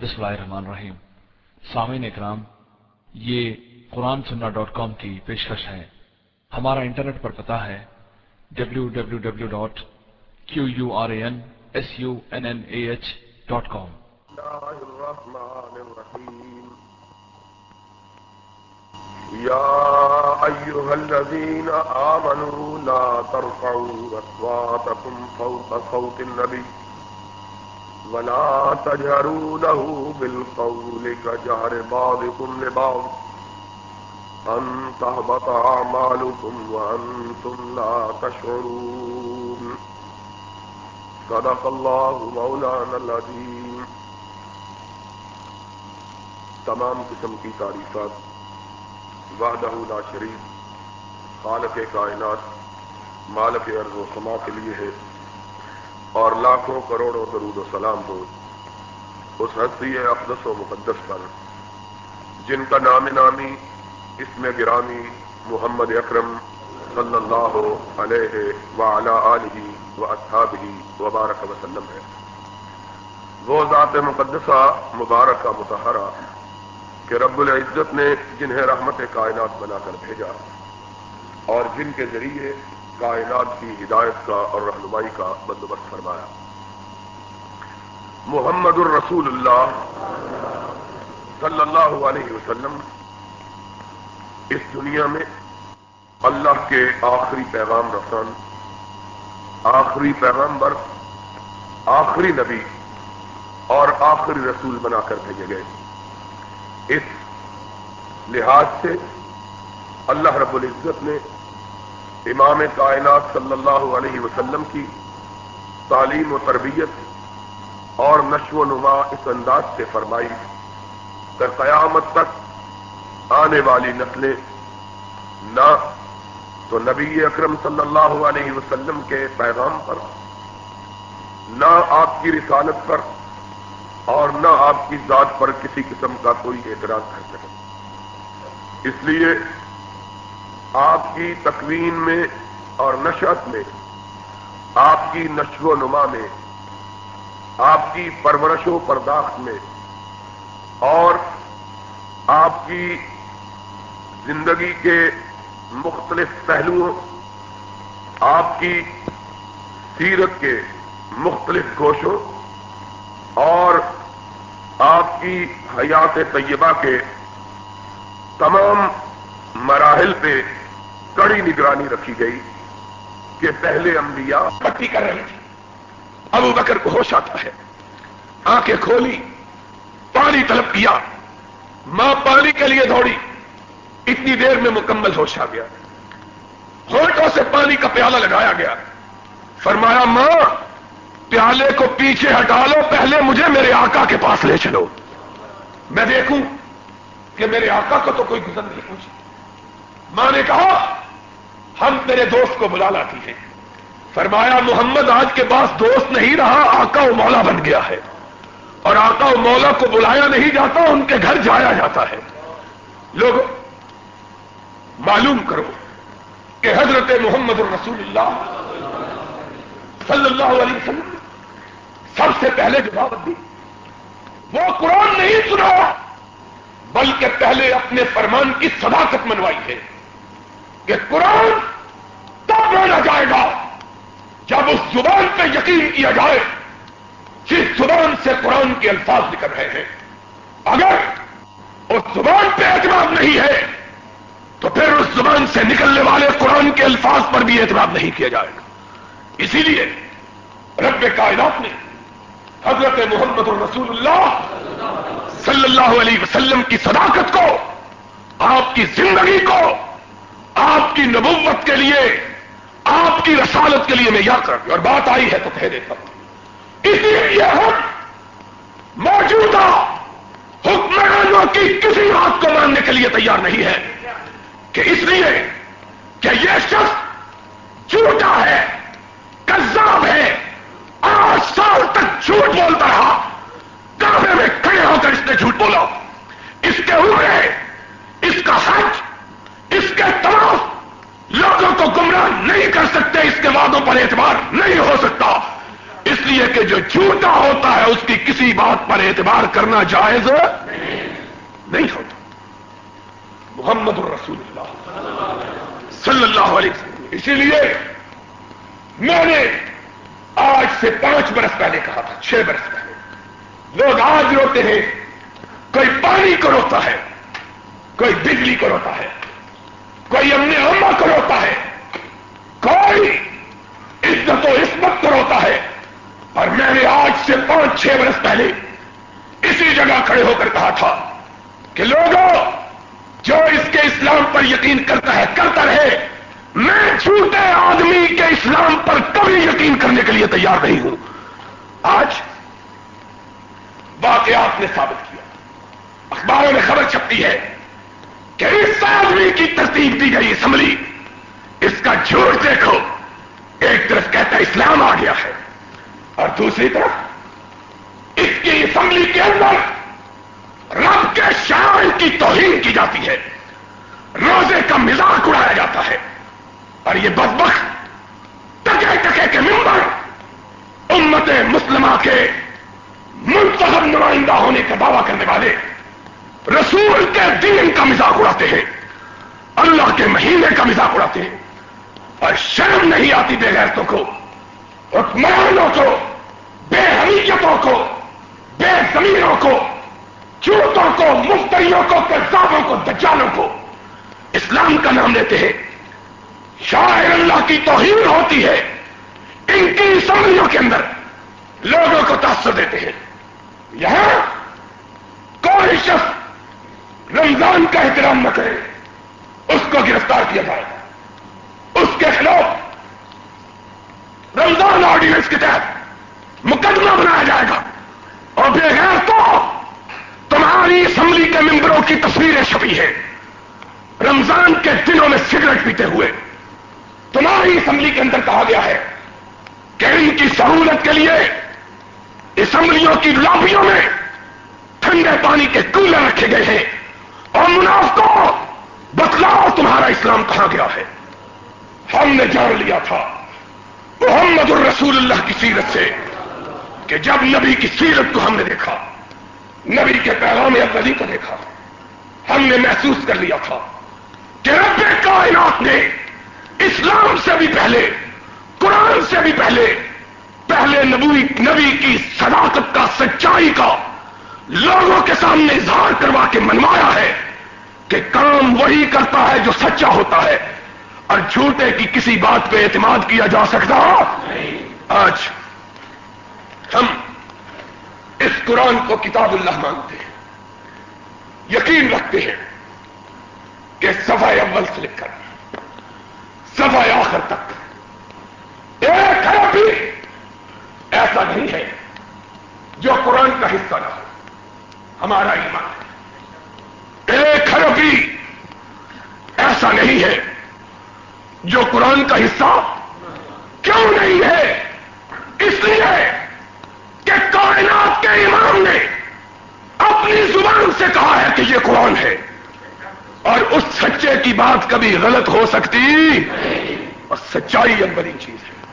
بسم اللہ الرحمن الرحیم سامعین اکرام یہ قرآن سننا ڈاٹ کام کی پیشکش ہے۔ ہمارا انٹرنیٹ پر پتا ہے W W W dot Q U R A N S U N N A H dot com يا أيها الذين آمنوا لا ترفعوا أصواتكم فوق صوت النبي ولا تجهروا له بالقول كجهر بعضكم لبعض. أن تهبط أعمالكم وأنتم لا تشعرون. صدق الله مولانا العظيم. تمام قسم کی تعریفات. وحدہ لا شریف خالق کائنات. مالک ارض و سما کے لیے ہے. اور لاکھوں کروڑوں درود و سلام ہو اس ہستی اقدس و مقدس پر، جن کا نام نامی اس میں گرامی محمد اکرم صلی اللہ علیہ وعلی آلہ و اصحابہ وبارک وسلم ہے۔ وہ ذات مقدسہ مبارکہ متحرہ کہ رب العزت نے جنہیں رحمت کائنات بنا کر بھیجا اور جن کے ذریعے کائنات کی ہدایت کا اور رہنمائی کا بندوبست فرمایا۔ محمد الرسول اللہ صلی اللہ علیہ وسلم اس دنیا میں اللہ کے آخری پیغام رسان، آخری پیغامبر آخری نبی اور آخری رسول بنا کر بھیجے گئے۔ اس لحاظ سے اللہ رب العزت نے امام کائنات صلی اللہ علیہ وسلم کی تعلیم و تربیت اور نشو و نما اس انداز سے فرمائی کہ قیامت تک آنے والی نسلیں نہ تو نبی اکرم صلی اللہ علیہ وسلم کے پیغام پر، نہ آپ کی رسالت پر اور نہ آپ کی ذات پر کسی قسم کا کوئی اعتراض کر سکے اس لیے آپ کی تکوین میں اور نشت میں، آپ کی نشو و نما میں، آپ کی پرورش و پرداخت میں، اور آپ کی زندگی کے مختلف پہلوؤں، آپ کی سیرت کے مختلف گوشوں، اور آپ کی حیات طیبہ کے تمام مراحل پہ کڑی نگرانی رکھی گئی کہ پہلے انبیاء پٹی کر رہی تھی۔ ابو بکر کو ہوش آتا ہے۔ آنکھیں کھولی۔ پانی طلب کیا۔ ماں پانی کے لیے دوڑی۔ اتنی دیر میں مکمل ہوش آ گیا۔ ہوٹوں سے پانی کا پیالہ لگایا گیا۔ فرمایا، ماں، پیالے کو پیچھے ہٹا لو، پہلے مجھے میرے آقا کے پاس لے چلو۔ میں دیکھوں کہ میرے آقا کو تو کوئی گزر نہیں پوچھی۔ ماں نے کہا ہم تیرے دوست کو بلا لاتی ہیں۔ فرمایا، محمد آج کے پاس دوست نہیں رہا، آقا و مولا بن گیا ہے۔ اور آقا و مولا کو بلایا نہیں جاتا، ان کے گھر جایا جاتا ہے۔ لوگ، معلوم کرو کہ حضرت محمد الرسول اللہ صلی اللہ علیہ وسلم سب سے پہلے جو دعوت دی وہ قرآن نہیں سنا، بلکہ پہلے اپنے فرمان کی صداقت منوائی ہے کہ قرآن تب جائے گا۔ جب اس زبان پہ یقین کیا جائے، جس زبان سے قرآن کے الفاظ نکل رہے ہیں، اگر اس زبان پہ اعتماد نہیں ہے، تو پھر اس زبان سے نکلنے والے قرآن کے الفاظ پر بھی اعتماد نہیں کیا جائے گا۔ اسی لیے رب کائنات نے حضرت محمد الرسول اللہ صلی اللہ علیہ وسلم کی صداقت کو، آپ کی زندگی کو، آپ کی نبوت کے لیے آپ کی رسالت کے لیے میں یا کر اور بات آئی ہے تو کہہ دیتا ہوں اسی لیے ہم موجودہ حکمرانوں کی کسی بات کو ماننے کے لیے تیار نہیں ہے کہ اس لیے کہ یہ شخص جھوٹا ہے کذاب ہے آٹھ سال تک جھوٹ بولتا رہا کعبے میں کھڑے ہو کر اس نے جھوٹ بولا اس کے عمرے اس کا حج اس کے تمام لوگوں کو گمراہ نہیں کر سکتے اس کے وعدوں پر اعتبار نہیں ہو سکتا اس لیے کہ جو جھوٹا ہوتا ہے اس کی کسی کسی بات پر اعتبار کرنا جائز نہیں ہوتا۔ محمد الرسول اللہ صلی اللہ علیہ وسلم۔ اسی لیے میں نے آج سے پانچ برس پہلے کہا تھا، چھ برس پہلے۔ لوگ آج روتے ہیں، کوئی پانی کو روتا ہے، کوئی بجلی کو روتا ہے، کوئی امن اما کو روتا ہے، کوئی عزت و عصمت کو روتا ہے۔ اور میں نے آج سے پانچ، چھ برس پہلے اسی جگہ کھڑے ہو کر کہا تھا کہ لوگوں، جو اس کے اسلام پر یقین کرتا ہے، کرتا رہے، میں جھوٹے آدمی کے اسلام پر کبھی یقین کرنے کے لیے تیار نہیں ہوں۔ آج واقعات نے ثابت کیا۔ اخباروں میں خبر چھپتی ہے کہ اس آدمی کی ترتیب دی گئی اسمبلی۔ اس کا جھوٹ دیکھو، ایک طرف کہتا اسلام آ گیا ہے اور دوسری طرف اس کی اسمبلی کے اندر رب کے شان کی توہین کی جاتی ہے۔ روزے کا مزاق اڑایا جاتا ہے۔ اور یہ بدبخ ٹکے ٹکے کے ممبر امت مسلمہ کے منتخب نمائندہ ہونے کا دعویٰ کرنے والے رسول کے دین کا مزاق اڑاتے ہیں۔ اللہ کے مہینے کا مزاق اڑاتے ہیں۔ اور شرم نہیں آتی بے غیرتوں کو حکمرانوں کو، بے حمیتوں کو۔ بے زمینوں کو چوتوں کو، مفتریوں کو، کذابوں کو، دجالوں کو۔ اسلام کا نام لیتے ہیں۔ شاعر اللہ کی توہین ہوتی ہے۔ ان کی اسمبلیوں کے اندر لوگوں کو تاثر دیتے ہیں۔ یہاں کوئی شخص رمضان کا احترام نہ کرے، اس کو گرفتار کیا جائے۔ اس کے خلاف رمضان آرڈیننس کے تحت مقدمہ بنایا جائے گا۔ اور بغیر تو تمہاری اسمبلی کے ممبروں کی تصویریں چھپی ہیں۔ رمضان کے دنوں میں سگریٹ پیتے ہوئے تمہاری اسمبلی کے اندر کہا گیا ہے کہ ان کی سہولت کے لیے اسمبلیوں کی لابیوں میں ٹھنڈے پانی کے کولر رکھے گئے ہیں اور منافقوں، بتلاؤ تمہارا اسلام کہاں گیا ہے۔ ہم نے جان لیا تھا، محمد الرسول اللہ کی سیرت سے کہ جب نبی کی سیرت کو ہم نے دیکھا نبی کے پیغام ابدی کو دیکھا ہم نے محسوس کر لیا تھا کہ رب کائنات نے اسلام سے بھی پہلے قرآن سے بھی پہلے پہلے نبی نبی کی صداقت کا سچائی کا لوگوں کے سامنے اظہار کروا کے منوایا ہے کہ کام وہی کرتا ہے جو سچا ہوتا ہے۔ اور جھوٹے کی کسی بات پہ اعتماد کیا جا سکتا؟ آج ہم اس قرآن کو کتاب اللہ مانتے ہیں، یقین رکھتے ہیں کہ صفحہ اول سے لکھ کر صفحہ آخر تک ایک ہے بھی ایسا نہیں ہے جو قرآن کا حصہ نہ ہو۔ ہمارا ایمان ہے۔ ایک حرف بھی ایسا نہیں ہے جو قرآن کا حصہ کیوں نہیں ہے؟ اس لیے کائنات کے امام نے اپنی زبان سے کہا ہے کہ یہ قرآن ہے۔ اور اس سچے کی بات کبھی غلط ہو سکتی۔ اور سچائی بڑی چیز ہے۔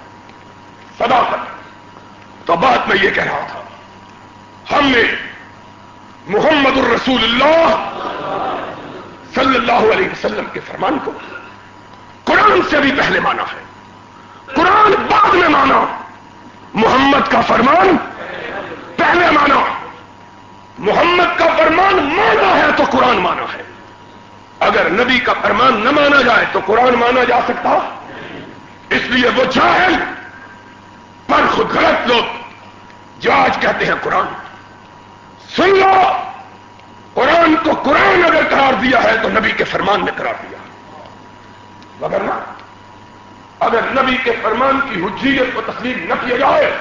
صداقت۔ تو بات میں یہ کہہ رہا تھا، ہم نے محمد الرسول اللہ صلی اللہ علیہ وسلم کے فرمان کو قرآن سے بھی پہلے مانا ہے۔ قرآن بعد میں مانا۔ محمد کا فرمان پہلے مانا محمد کا فرمان مانا ہے تو قرآن مانا ہے۔ اگر نبی کا فرمان نہ مانا جائے تو قرآن مانا جا سکتا۔ اس لیے وہ جاہل، پر خود غلط لوگ۔ جو آج کہتے ہیں قرآن۔ سن لو، قرآن کو قرآن اگر قرار دیا ہے تو نبی کے فرمان نے قرار دیا۔ مگر نہ، اگر نبی کے فرمان کی حجیت کو تسلیم نہ کیا جائے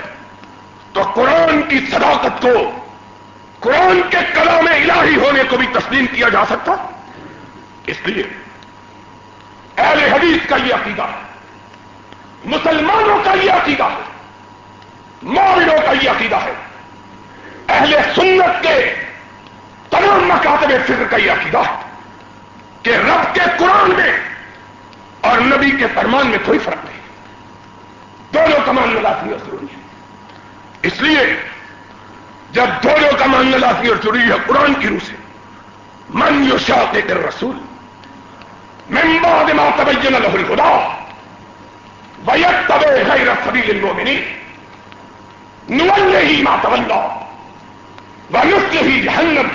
تو قرآن کی صداقت کو، قرآن کے کلام الہی ہونے کو بھی تسلیم کیا جا سکتا؟ اس لیے اہل حدیث کا یہ عقیدہ ہے، مسلمانوں کا یہ عقیدہ ہے مومنوں کا یہ عقیدہ ہے، اہل سنت کے تمام مکاتب فکر کا یہ عقیدہ ہے کہ رب کے قرآن میں اور نبی کے فرمان میں کوئی فرق نہیں۔ دونوں کمان میں لازمی اور ہے اس لیے جب دونوں کا ماننا لازمی اور ضروری ہے قرآن کی روح سے، من یو شاق کر رسول ممباد ما تبین له الهدى ويتبع غير سبيل المؤمنين نوله ما تولى ونصله جهنم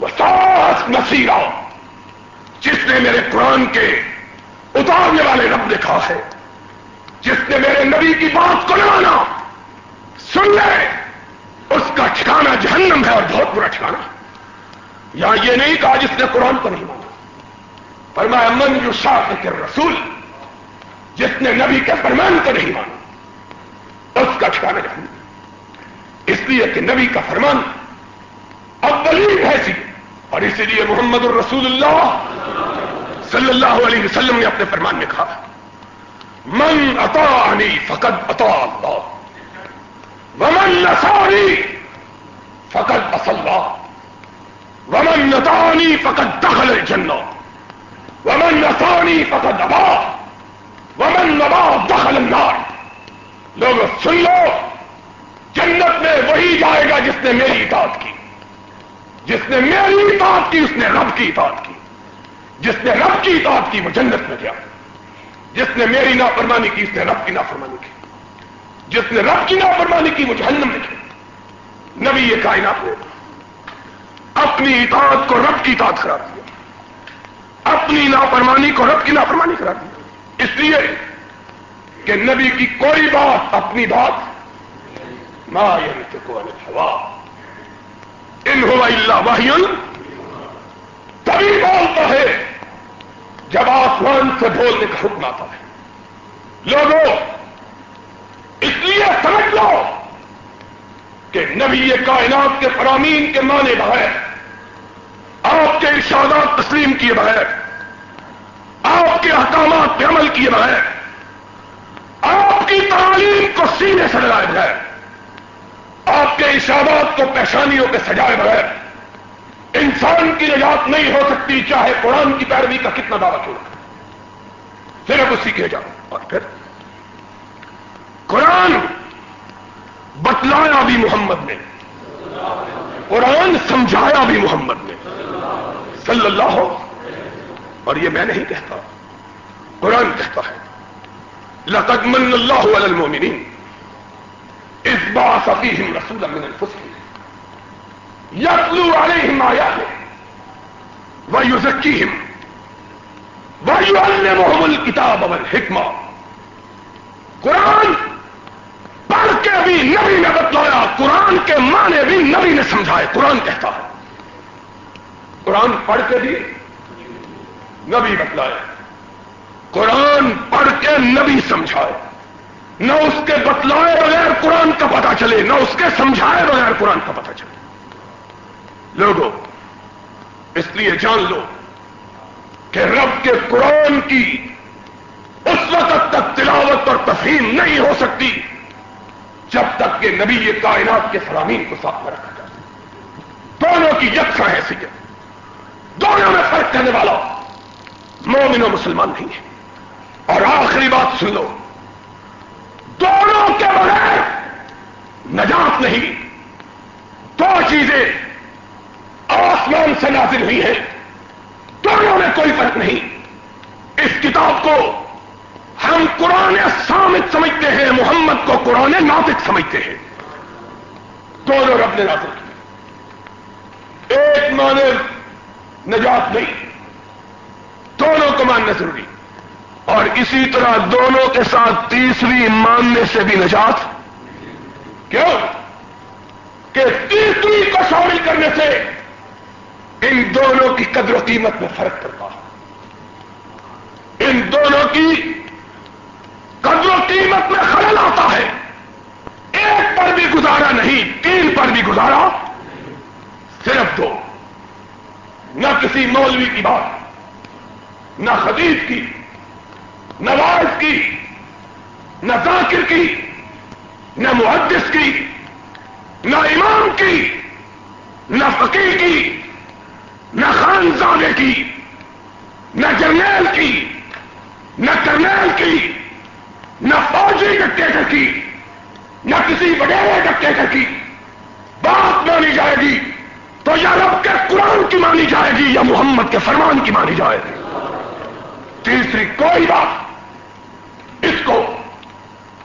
وساءت مصيرا جس نے میرے قرآن کے اتارنے والے رب نے کہا ہے، جس نے میرے نبی کی بات کو نہ سن لے۔ اس کا ٹھکانا جہنم ہے اور بہت برا ٹھکانا یا یہ نہیں کہا جس نے قرآن کو نہیں مانا۔ فرمایا، من جو شاہ کے رسول جس نے نبی کے فرمان کو نہیں مانا۔ اس کا ٹھکانا جہنم اس لیے کہ نبی کا فرمان اولین ہے سی اور اسی لیے محمد الرسول اللہ صلی اللہ علیہ وسلم نے اپنے فرمان میں کہا، من اطاعنی فقد اطاع اللہ ومن نصاری فقد اصلہ ومن نطانی فقد دخل الجنہ ومن نصانی فقد ابا ومن نبا دخل النار. لوگ سن لو، جنت میں وہی جائے گا جس نے میری اطاعت کی. جس نے میری اطاعت کی، اس نے رب کی اطاعت کی. جس نے رب کی اطاعت کی، وہ جنت میں گیا. جس نے میری نافرمانی کی، اس نے رب کی نافرمانی کی. جس نے رب کی نافرمانی کی وہ جہنم میں کی نبی یہ کائنات نے اپنی اطاعت کو رب کی اطاعت کرا دیا۔ اپنی نافرمانی کو رب کی نافرمانی کرا دیا۔ اس لیے کہ نبی کی کوئی بات، اپنی بات، ما کو ہوا ان ہوا اللہ واہی تبھی بولتا ہے جب آسمان سے بولنے کا حکم آتا ہے۔ لوگوں اس لیے سمجھ لو کہ نبی کائنات کے فرامین کے معنی بغیر، آپ کے ارشادات تسلیم کیے بغیر، آپ کے احکامات پہ عمل کیے بغیر، آپ کی تعلیم کو سینے سے لگائے بغیر، آپ کے ارشادات کو پیشانیوں پہ سجائے بغیر، انسان کی نجات نہیں ہو سکتی چاہے قرآن کی پیروی کا کتنا دعویٰ کیوں صرف اسی کے جاؤ اور پھر قرآن بتلایا بھی محمد نے قرآن سمجھایا بھی محمد نے صلی اللہ ہو اور یہ میں نہیں کہتا، قرآن کہتا ہے، لقد من اللہ علی المؤمنین اس بات فیہم رسول من الفسل یتلو علیہم آیات ویزکیہم ویعلمہم الکتاب والحکمہ۔ قرآن پڑھ کے بھی نبی نے بتلایا، قرآن کے معنی بھی نبی نے سمجھائے، قرآن کہتا ہے۔ قرآن پڑھ کے بھی نبی بتلائے۔ قرآن پڑھ کے نبی سمجھائے۔ نہ اس کے بتلائے بغیر قرآن کا پتہ چلے، نہ اس کے سمجھائے بغیر قرآن کا پتہ چلے۔ لوگوں اس لیے جان لو کہ رب کے قرآن کی اس وقت تک تلاوت اور تفہیم نہیں ہو سکتی۔ جب تک کہ نبی یہ کائنات کے فرامین کو ساتھ میں رکھا جائے۔ دونوں کی یکساں حیثیت۔ دونوں میں فرق کرنے والا مومن و مسلمان نہیں ہے۔ اور آخری بات سن لو۔ دونوں کے بغیر نجات نہیں۔ دو چیزیں آسمان سے نازل ہوئی ہیں۔ دونوں میں کوئی فرق نہیں۔ اس کتاب کو ہم قرآن سامت سمجھتے ہیں محمد قرآن ناطق سمجھتے ہیں۔ دونوں رب نے نازل کیا ایک مانے نجات نہیں۔ دونوں کو ماننا ضروری۔ اور اسی طرح دونوں کے ساتھ تیسری ماننے سے بھی نجات۔ کیوں؟ کہ تیسری کو شامل کرنے سے ان دونوں کی قدر و قیمت میں فرق کرتا ہے۔ ان دونوں کی قدر و قیمت میں خلل آتا ہے۔ ایک پر بھی گزارا نہیں، تین پر بھی گزارا، صرف دو۔ نہ کسی مولوی کی بات، نہ خدیب کی، نہ وائز کی، نہ ذاکر کی، نہ محدث کی، نہ امام کی، نہ فقیر کی، نہ خانزادے کی، نہ جرنیل کی نہ کرنیل کی نہ فوجی ڈکٹیٹر کی نہ کسی وڈیرے ڈکٹیٹر کی قرآن کی مانی جائے تیسری کوئی بات اس کو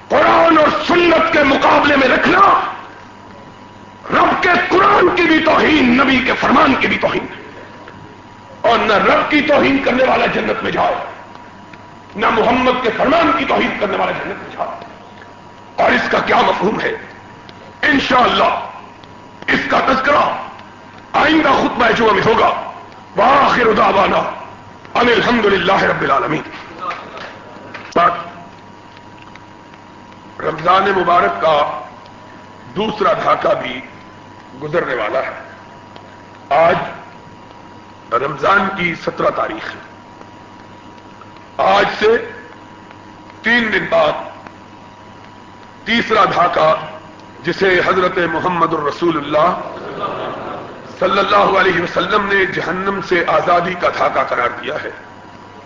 قرآن اور سنت کے مقابلے میں رکھنا رب کے قرآن کی بھی توہین، نبی کے فرمان کی بھی توہین۔ اور نہ رب کی توہین کرنے والا جنت میں جائے نہ محمد کے فرمان کی توہین کرنے والا جنت میں جائے اور اس کا کیا مفہوم ہے؟ انشاءاللہ، اس کا تذکرہ آئندہ خطبہ جو میں ہوگا۔ وآخر دعوانا ان الحمد للہ رب العالمین۔ رمضان مبارک کا دوسرا دھاکہ بھی گزرنے والا ہے۔ آج رمضان کی سترہ تاریخ ہے۔ آج سے تین دن بعد تیسرا دھاکہ جسے حضرت محمد الرسول اللہ صلی اللہ علیہ وسلم نے جہنم سے آزادی کا دھاکہ قرار دیا ہے،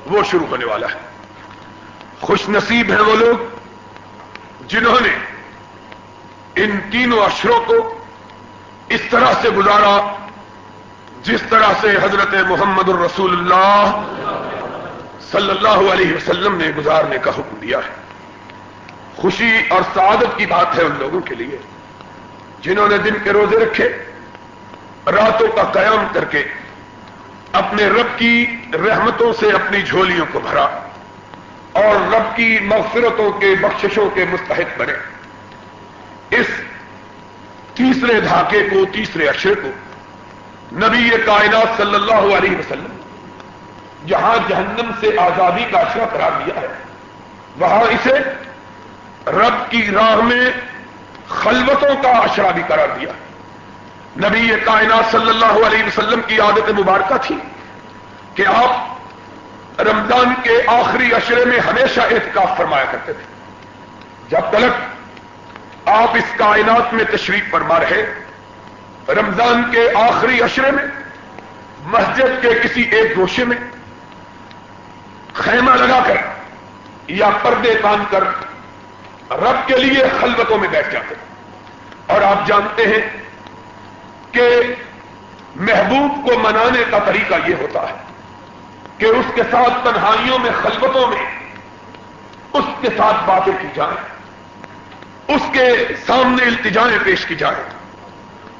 وہ شروع ہونے والا ہے۔ خوش نصیب ہیں وہ لوگ۔ جنہوں نے ان تینوں اشروں کو اس طرح سے گزارا جس طرح سے حضرت محمد الرسول اللہ صلی اللہ علیہ وسلم نے گزارنے کا حکم دیا ہے۔ خوشی اور سعادت کی بات ہے ان لوگوں کے لیے جنہوں نے دن کے روزے رکھے، راتوں کا قیام کر کے اپنے رب کی رحمتوں سے اپنی جھولیوں کو بھرا۔ اور رب کی مغفرتوں کے بخششوں کے مستحق بنے۔ اس تیسرے دھاکے کو، تیسرے اشرے کو نبی کائنات صلی اللہ علیہ وسلم جہاں جہنم سے آزادی کا اشرا قرار دیا ہے، وہاں اسے رب کی راہ میں خلوتوں کا اشرا بھی قرار دیا۔ ہے نبی کائنات صلی اللہ علیہ وسلم کی عادت مبارکہ تھی کہ آپ رمضان کے آخری اشرے میں ہمیشہ احتکاف فرمایا کرتے تھے۔ جب تلک آپ اس کائنات میں تشریف فرما رہے، رمضان کے آخری اشرے میں، مسجد کے کسی ایک گوشے میں خیمہ لگا کر یا پردے تان کر رب کے لیے خلوتوں میں بیٹھ جاتے اور آپ جانتے ہیں کہ محبوب کو منانے کا طریقہ یہ ہوتا ہے کہ اس کے ساتھ تنہائیوں میں، خلوتوں میں اس کے ساتھ باتیں کی جائیں، اس کے سامنے التجائیں پیش کی جائیں،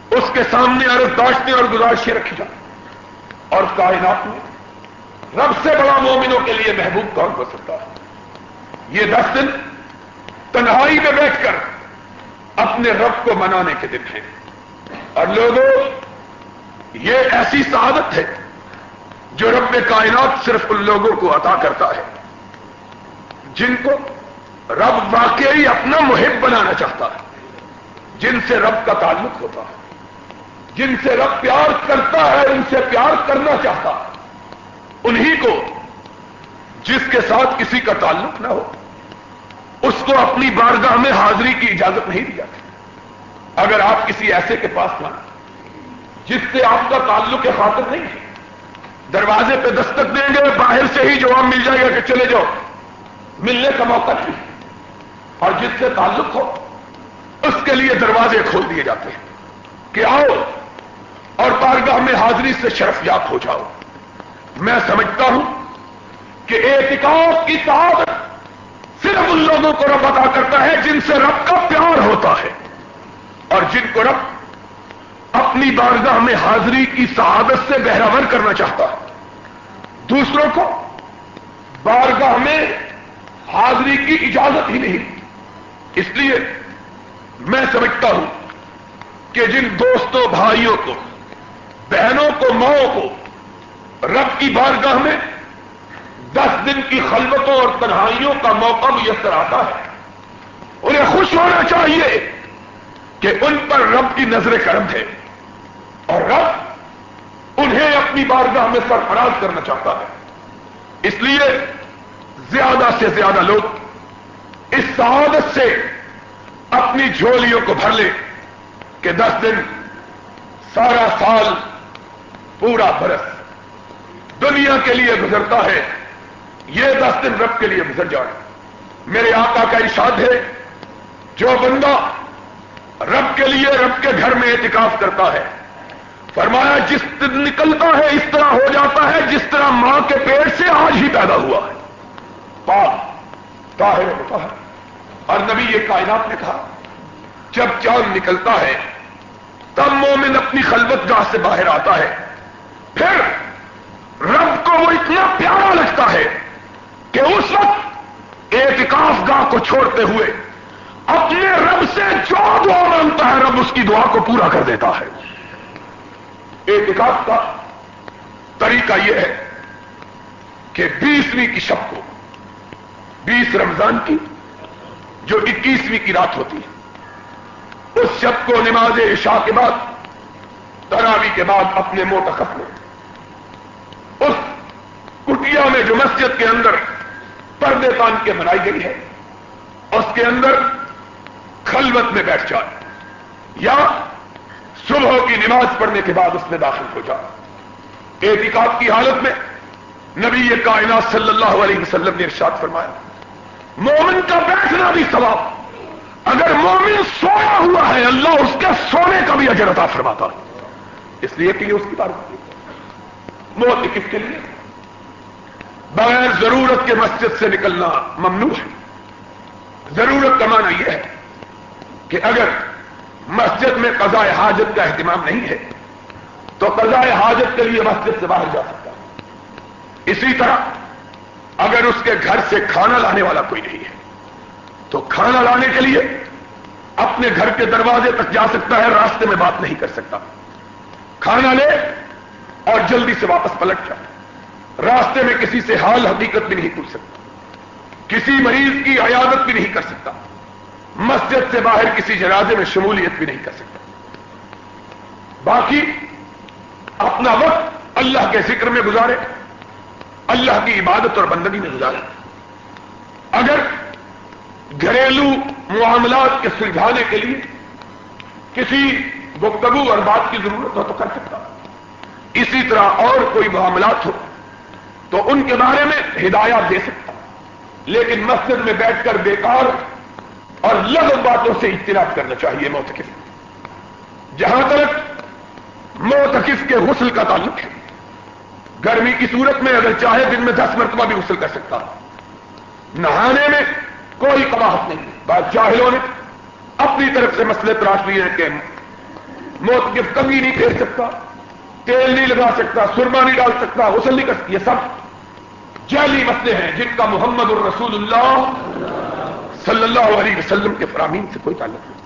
اس کے سامنے داشتیں اور گزارشیں رکھی جائیں۔ اور کائنات میں رب سے بڑا مومنوں کے لیے محبوب کون ہو سکتا ہے؟ یہ دس دن تنہائی میں بیٹھ کر اپنے رب کو منانے کے دن ہیں۔ اور لوگوں، یہ ایسی سعادت ہے جو رب کائنات صرف ان لوگوں کو عطا کرتا ہے، جن کو رب واقعی اپنا محب بنانا چاہتا ہے، جن سے رب کا تعلق ہوتا ہے، جن سے رب پیار کرتا ہے، ان سے پیار کرنا چاہتا ہے۔ انہی کو جس کے ساتھ کسی کا تعلق نہ ہو، اس کو اپنی بارگاہ میں حاضری کی اجازت نہیں دی جاتی۔ اگر آپ کسی ایسے کے پاس جائیں جس سے آپ کا تعلق خاطر نہیں ہے دروازے پہ دستک دیں گے، باہر سے ہی جواب مل جائے گا کہ چلے جاؤ۔ ملنے کا موقع نہیں۔ اور جس سے تعلق ہو، اس کے لیے دروازے کھول دیے جاتے ہیں کہ آؤ اور بارگاہ میں حاضری سے شرف یاب ہو جاؤ۔ میں سمجھتا ہوں کہ اعتکاف کی تعداد صرف ان لوگوں کو رب ادا کرتا ہے جن سے رب کا پیار ہوتا ہے اور جن کو رب اپنی بارگاہ میں حاضری کی سعادت سے بہراور کرنا چاہتا ہے دوسروں کو بارگاہ میں حاضری کی اجازت ہی نہیں۔ اس لیے میں سمجھتا ہوں کہ جن دوستوں، بھائیوں کو، بہنوں کو، ماؤں کو رب کی بارگاہ میں دس دن کی خلوتوں اور تنہائیوں کا موقع میسر آتا ہے، انہیں خوش ہونا چاہیے کہ ان پر رب کی نظر کرم ہے۔ اور رب انہیں اپنی بارگاہ میں سرفراز کرنا چاہتا ہے۔ اس لیے زیادہ سے زیادہ لوگ اس سعادت سے اپنی جھولیوں کو بھر لے کہ دس دن سارا سال پورا برس دنیا کے لیے گزرتا ہے، یہ دس دن رب کے لیے گزر جائے۔ میرے آقا کا ارشاد ہے، جو بندہ رب کے لیے رب کے گھر میں اعتکاف کرتا ہے فرمایا، جس نکلتا ہے، اس طرح ہو جاتا ہے، جس طرح ماں کے پیٹ سے آج ہی پیدا ہوا ہے۔ پاک طاہر ہوتا ہے اور نبی یہ کائنات نے کہا، جب چاند نکلتا ہے، تب مومن اپنی خلوت گاہ سے باہر آتا ہے۔ پھر رب کو وہ اتنا پیارا لگتا ہے کہ اس وقت اعتکاف گاہ کو چھوڑتے ہوئے اپنے رب سے جو دعا مانگتا ہے، رب اس کی دعا کو پورا کر دیتا ہے۔ اعتکاف کا طریقہ یہ ہے کہ بیسویں کی شب کو بیس رمضان کی جو اکیسویں کی رات ہوتی ہے، اس شب کو نماز عشاء کے بعد تراوی کے بعد اپنے موتخف میں اس کٹیا میں جو مسجد کے اندر پردے تان کے بنائی گئی ہے، اس کے اندر خلوت میں بیٹھ جائے یا صبح کی نماز پڑھنے کے بعد اس میں داخل ہو جائے احتکاب کی حالت میں نبی یہ کائنات صلی اللہ علیہ وسلم نے ارشاد فرمایا، مومن کا بیٹھنا بھی ثواب۔ اگر مومن سویا ہوا ہے، اللہ اس کے سونے کا بھی اجر عطا فرماتا ہے۔ اس لیے کہ یہ اس کی بات موت کس کے لیے؟ بغیر ضرورت کے مسجد سے نکلنا ممنوع ہے۔ ضرورت کا معنی یہ ہے کہ اگر مسجد میں قضاء حاجت کا اہتمام نہیں ہے تو قضاء حاجت کے لیے مسجد سے باہر جا سکتا اسی طرح اگر اس کے گھر سے کھانا لانے والا کوئی نہیں ہے، تو کھانا لانے کے لیے اپنے گھر کے دروازے تک جا سکتا ہے، راستے میں بات نہیں کر سکتا۔ کھانا لے اور جلدی سے واپس پلٹ جائے راستے میں کسی سے حال حقیقت بھی نہیں پوچھ سکتا۔ کسی مریض کی عیادت بھی نہیں کر سکتا۔ مسجد سے باہر کسی جنازے میں شمولیت بھی نہیں کر سکتا۔ باقی اپنا وقت اللہ کے ذکر میں گزارے، اللہ کی عبادت اور بندگی میں گزارے۔ اگر گھریلو معاملات کے سلجھانے کے لیے کسی گفتگو اور بات کی ضرورت ہو تو کر سکتا۔ اسی طرح اور کوئی معاملات ہو تو ان کے بارے میں ہدایات دے سکتا۔ لیکن مسجد میں بیٹھ کر بیکار اور لگ باتوں سے اجتناب کرنا چاہیے موتقف جہاں تک موتقف کے غسل کا تعلق ہے، گرمی کی صورت میں اگر چاہے دن میں دس مرتبہ بھی غسل کر سکتا۔ نہانے میں کوئی قباحت نہیں بات چاہلوں نے اپنی طرف سے مسئلے تراش لیے ہیں کہ موتقف کمی نہیں پھیر سکتا، تیل نہیں لگا سکتا، سرما نہیں ڈال سکتا، غسل نہیں کر سکتا۔ یہ سب جعلی مسئلے ہیں جن کا محمد الرسول اللہ صلی اللہ علیہ وسلم کے فرامین سے کوئی تعلق نہیں۔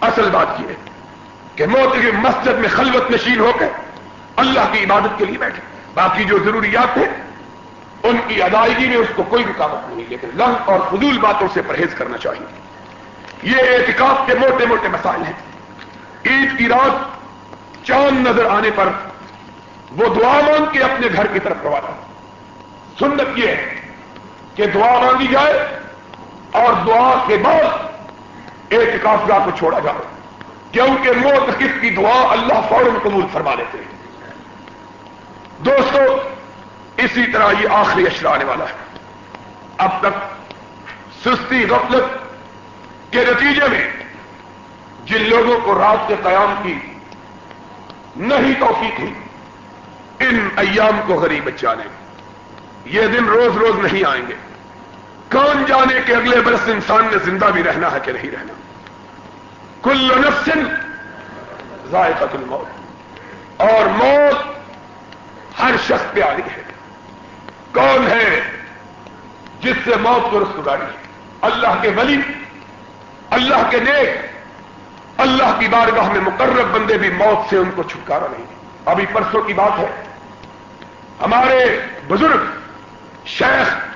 اصل بات یہ ہے کہ موت کی مسجد میں خلوت نشین ہو کر اللہ کی عبادت کے لیے بیٹھے۔ باقی جو ضروریات ہیں، ان کی ادائیگی میں اس کو کوئی رکاوٹ نہیں، لیکن لنگ اور فضول باتوں سے پرہیز کرنا چاہیے۔ یہ احتکاب کے موٹے موٹے مسائل ہیں۔ عید کی رات چاند نظر آنے پر وہ دعا مانگ کے اپنے گھر کی طرف روانہ۔ سنت یہ ہے کہ دعا مانگی جائے اور دعا کے بعد ایک کافگاہ کو چھوڑا جائے کیونکہ موت کس کی دعا اللہ فوراً قبول فرما لیتے ہیں۔ دوستو، اسی طرح یہ آخری اشرا آنے والا ہے۔ اب تک سستی غفلت کے نتیجے میں جن لوگوں کو رات کے قیام کی نہیں توفیق ہوئی، ان ایام کو غریب جانے یہ دن روز روز نہیں آئیں گے۔ کون جانے کہ اگلے برس انسان نے زندہ بھی رہنا ہے کہ نہیں رہنا؟ کل نفس ذائقت الموت۔ اور موت ہر شخص پہ آنی ہے۔ کون ہے جس سے موت کو رسگاری اللہ کے ولی، اللہ کے نیک، اللہ کی بارگاہ میں مقرب بندے بھی موت سے ان کو چھٹکارا نہیں۔ ابھی پرسوں کی بات ہے، ہمارے بزرگ شیخ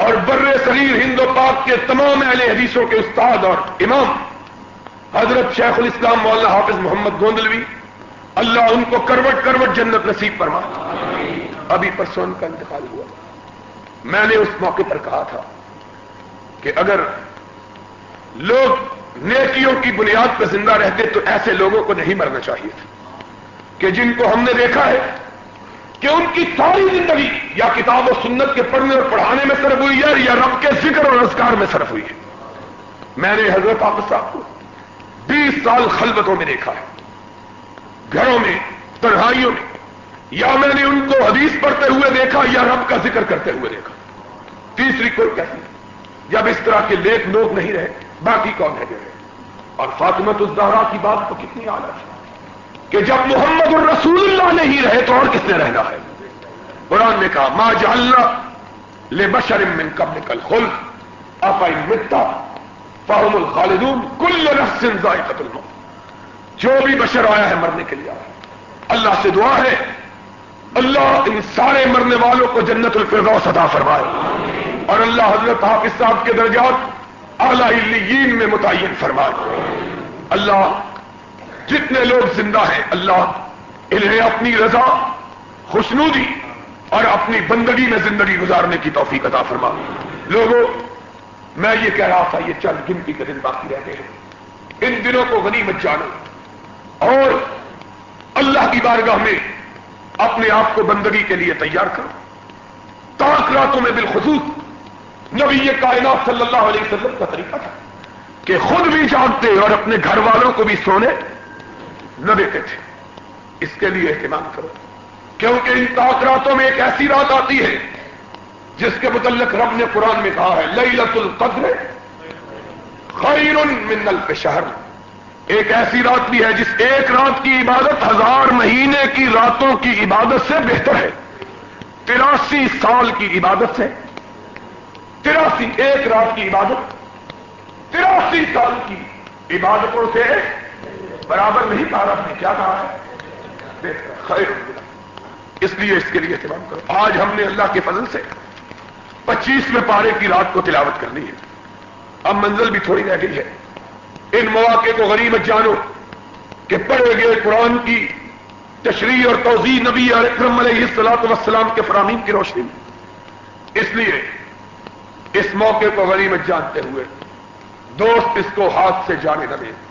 اور بر صغیر ہند و پاک کے تمام اہل حدیثوں کے استاد اور امام، حضرت شیخ الاسلام مولانا حافظ محمد گوندلوی، اللہ ان کو کروٹ کروٹ جنت نصیب فرما۔ ابھی پرسوں ان کا انتقال ہوا۔ میں نے اس موقع پر کہا تھا کہ اگر لوگ نیکیوں کی بنیاد پر زندہ رہتے تو ایسے لوگوں کو نہیں مرنا چاہیے تھا کہ جن کو ہم نے دیکھا ہے۔ کہ ان کی ساری زندگی یا کتاب و سنت کے پڑھنے اور پڑھانے میں صرف ہوئی ہے یا رب کے ذکر اور رزگار میں صرف ہوئی ہے؟ میں نے حضرت آپ صاحب کو بیس سال خلبتوں میں دیکھا ہے، گھروں میں، تنہائیوں میں۔ یا میں نے ان کو حدیث پڑھتے ہوئے دیکھا یا رب کا ذکر کرتے ہوئے دیکھا۔ تیسری کوئی کیسی جب اس طرح کے لیک لوگ نہیں رہے، باقی کون ہے رہے اور فاطمت الزہرا کی بات تو کتنی اعلیٰ ہے کہ جب محمد الرسول اللہ نہیں رہے تو اور کس نے رہنا ہے؟ قرآن نے کہا، ما جعلنا لے بشر من قبل کل خل آپ متا الخالدون. کل نفس ذائقت الموت. جو بھی بشر آیا ہے مرنے کے لیے آیا اللہ سے دعا ہے۔ اللہ ان سارے مرنے والوں کو جنت الفردوس عطا فرمائے۔ اور اللہ حضرت حافظ صاحب کے درجات اعلی علیین میں متعین فرمائے۔ اللہ جتنے لوگ زندہ ہیں، اللہ انہیں اپنی رضا، خوشنودی اور اپنی بندگی میں زندگی گزارنے کی توفیق عطا فرما۔ لوگوں، میں یہ کہہ رہا تھا، یہ چند گنتی کے دن باقی رہتے ہیں۔ ان دنوں کو غنیمت جانو۔ اور اللہ کی بارگاہ میں اپنے آپ کو بندگی کے لیے تیار کرو۔ تاک راتوں میں بالخصوص نبی یہ کائنات صلی اللہ علیہ وسلم کا طریقہ تھا کہ خود بھی جانتے اور اپنے گھر والوں کو بھی سونے۔ نہ دیتے تھے۔ اس کے لیے اہتمام کرو۔ کیونکہ ان تاکراتوں میں ایک ایسی رات آتی ہے جس کے متعلق رب نے قرآن میں کہا ہے لیلت القدر خیر من الف شہر۔ ایک ایسی رات بھی ہے جس ایک رات کی عبادت ہزار مہینے کی راتوں کی عبادت سے بہتر ہے۔ تراسی سال کی عبادت سے تراسی ایک رات کی عبادت۔ تراسی سال کی عبادتوں سے برابر نہیں کہا رب نے کیا کہا ہے؟ بہتر خیر۔ اس لیے اس کے لیے اہتمام کرو۔ آج ہم نے اللہ کے فضل سے پچیسویں پارے کی رات کو تلاوت کرنی ہے۔ اب منزل بھی تھوڑی رہ گئی ہے۔ ان مواقع کو غریبت جانو کہ پڑھے گئے قرآن کی تشریح اور توضیع نبی اور اکرم علیہ السلاط وسلام کے فرامین کی روشنی میں۔ اس لیے اس موقع کو غریبت جانتے ہوئے دوست اس کو ہاتھ سے جانے نہ دیں۔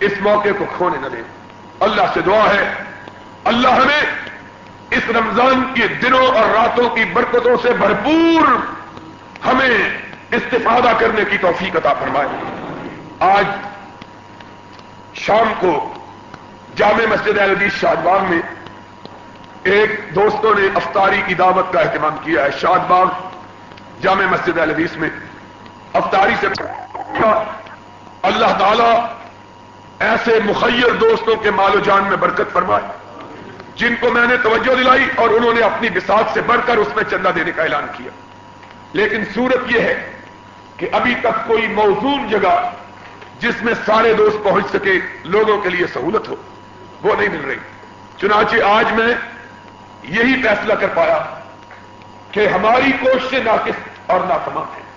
اس موقع کو کھونے نہ دیں۔ اللہ سے دعا ہے۔ اللہ ہمیں اس رمضان کے دنوں اور راتوں کی برکتوں سے بھرپور ہمیں استفادہ کرنے کی توفیق عطا فرمائے۔ آج شام کو جامع مسجد الدیش شاد باغ میں ایک دوستوں نے افطاری کی دعوت کا اہتمام کیا ہے۔ شاد باغ جامع مسجد الحدیث میں افطاری سے اللہ تعالی ایسے مخیر دوستوں کے مال و جان میں برکت فرمائے، جن کو میں نے توجہ دلائی اور انہوں نے اپنی بساط سے بڑھ کر اس میں چندہ دینے کا اعلان کیا۔ لیکن صورت یہ ہے کہ ابھی تک کوئی موزون جگہ جس میں سارے دوست پہنچ سکے، لوگوں کے لیے سہولت ہو، وہ نہیں مل رہی۔ چنانچہ آج میں یہی فیصلہ کر پایا کہ ہماری کوششیں ناقص اور ناتمام ہیں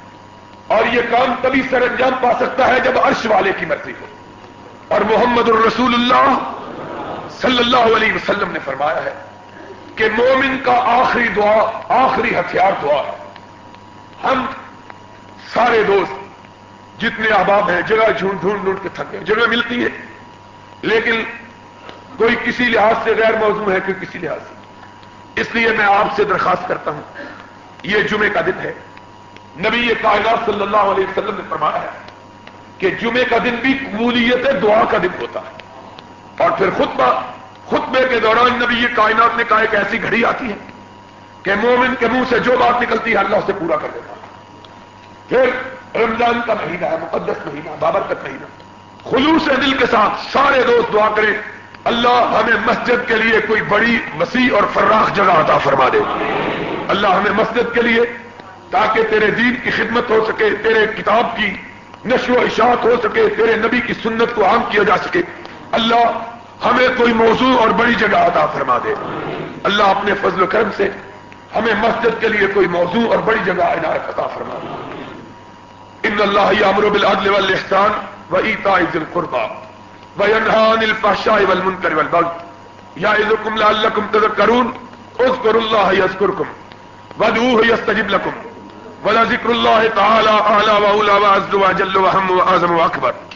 اور یہ کام تبھی سر انجام پا سکتا ہے جب عرش والے کی مرضی ہو۔ اور محمد الرسول اللہ صلی اللہ علیہ وسلم نے فرمایا ہے کہ مومن کا آخری دعا، آخری ہتھیار دعا ہے۔ ہم سارے دوست جتنے احباب ہیں، جگہ ڈھونڈ ڈھونڈ ڈھونڈ کے تھک گئے، جگہ ملتی ہے۔ لیکن کوئی کسی لحاظ سے غیر موضوع ہے، کوئی کسی لحاظ سے۔ اس لیے میں آپ سے درخواست کرتا ہوں، یہ جمعے کا دن ہے۔ نبی کائنات صلی اللہ علیہ وسلم نے فرمایا ہے کہ جمعے کا دن بھی قبولیت دعا کا دن ہوتا ہے۔ اور پھر خطبہ، خطبے کے دوران نبی یہ کائنات نے کہا، ایک ایسی گھڑی آتی ہے کہ مومن کے منہ سے جو بات نکلتی ہے، اللہ اسے پورا کر دیتا ہے۔ پھر رمضان کا مہینہ ہے، مقدس مہینہ، بابرکت مہینہ۔ خلوص دل کے ساتھ، سارے دوست دعا کریں، اللہ ہمیں مسجد کے لیے کوئی بڑی وسیع اور فراخ جگہ عطا فرما دے۔ اللہ ہمیں مسجد کے لیے، تاکہ تیرے دین کی خدمت ہو سکے، تیرے کتاب کی نشو و اشاعت ہو سکے، تیرے نبی کی سنت کو عام کیا جا سکے۔ اللہ ہمیں کوئی موضوع اور بڑی جگہ عطا فرما دے۔ اللہ اپنے فضل و کرم سے ہمیں مسجد کے لیے کوئی موضوع اور بڑی جگہ عنایت عطا فرما دے۔ ان اللہ یامر بالعدل والاحسان و ایتاء ذی القربى وینہا عن الفحشاء والمنکر والبغي یعظکم لعلکم تذکرون، اذکروا اللہ یذکرکم وادعوه یستجب لکم۔ ولا ذکر اللہ تعالی اعلی و اولا و عز و جل و ہم و اعظم و اکبر.